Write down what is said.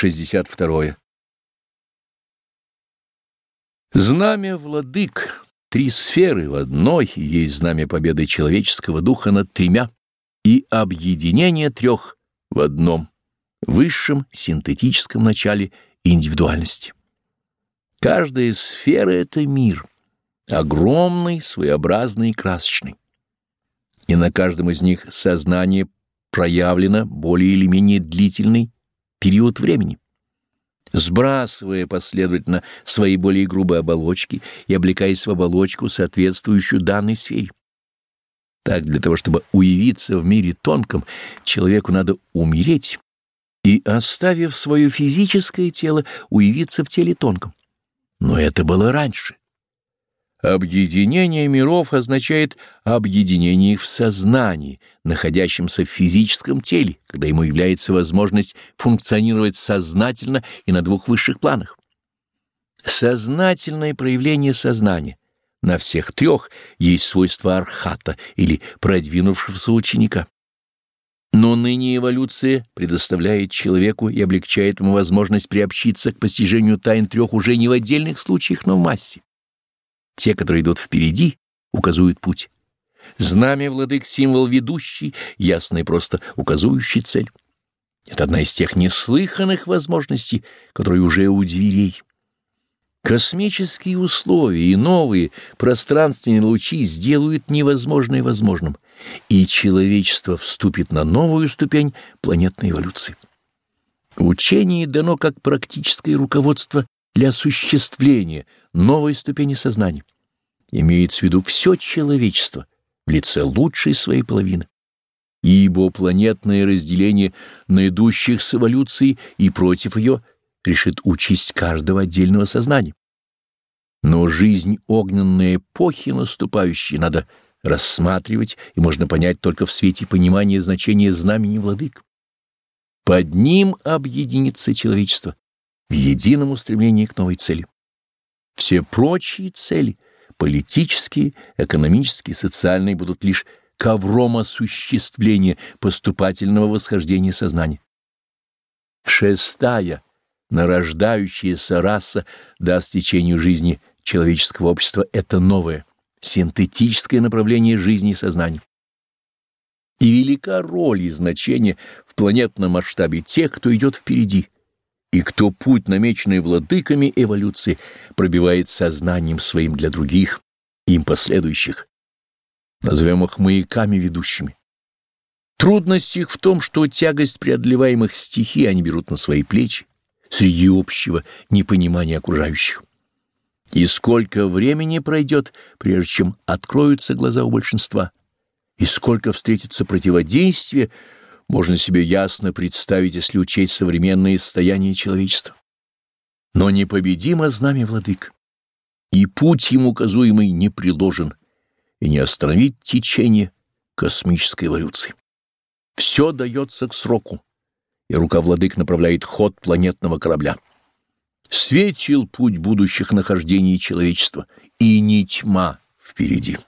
62. Знамя владык, три сферы в одной, есть знамя победы человеческого духа над тремя и объединение трех в одном, высшем синтетическом начале индивидуальности. Каждая сфера — это мир, огромный, своеобразный и красочный. И на каждом из них сознание проявлено более или менее длительный период времени сбрасывая последовательно свои более грубые оболочки и облекаясь в оболочку, соответствующую данной сфере. Так, для того, чтобы уявиться в мире тонком, человеку надо умереть и, оставив свое физическое тело, уявиться в теле тонком. Но это было раньше. Объединение миров означает объединение их в сознании, находящемся в физическом теле, когда ему является возможность функционировать сознательно и на двух высших планах. Сознательное проявление сознания на всех трех есть свойство архата или продвинувшегося ученика. Но ныне эволюция предоставляет человеку и облегчает ему возможность приобщиться к постижению тайн трех уже не в отдельных случаях, но в массе. Те, которые идут впереди, указывают путь. Знамя владык — символ ведущий, ясный просто указывающий цель. Это одна из тех неслыханных возможностей, которые уже у дверей. Космические условия и новые пространственные лучи сделают невозможное возможным, и человечество вступит на новую ступень планетной эволюции. Учение дано как практическое руководство для осуществления новой ступени сознания. Имеется в виду все человечество в лице лучшей своей половины. Ибо планетное разделение на идущих с эволюцией и против ее решит участь каждого отдельного сознания. Но жизнь огненной эпохи наступающей надо рассматривать и можно понять только в свете понимания значения знамени владык. Под ним объединится человечество в едином устремлении к новой цели. Все прочие цели — политические, экономические, социальные — будут лишь ковром осуществления поступательного восхождения сознания. Шестая, нарождающаяся раса даст течению жизни человеческого общества это новое, синтетическое направление жизни и сознания. И велика роль и значение в планетном масштабе тех, кто идет впереди — и кто путь, намеченный владыками эволюции, пробивает сознанием своим для других, им последующих. Назовем их маяками ведущими. Трудность их в том, что тягость преодолеваемых стихий они берут на свои плечи среди общего непонимания окружающих. И сколько времени пройдет, прежде чем откроются глаза у большинства, и сколько встретится противодействие, можно себе ясно представить, если учесть современное состояние человечества. Но непобедимо знамя владык, и путь ему указуемый не приложен, и не остановить течение космической эволюции. Все дается к сроку, и рука владык направляет ход планетного корабля. Светил путь будущих нахождений человечества, и не тьма впереди.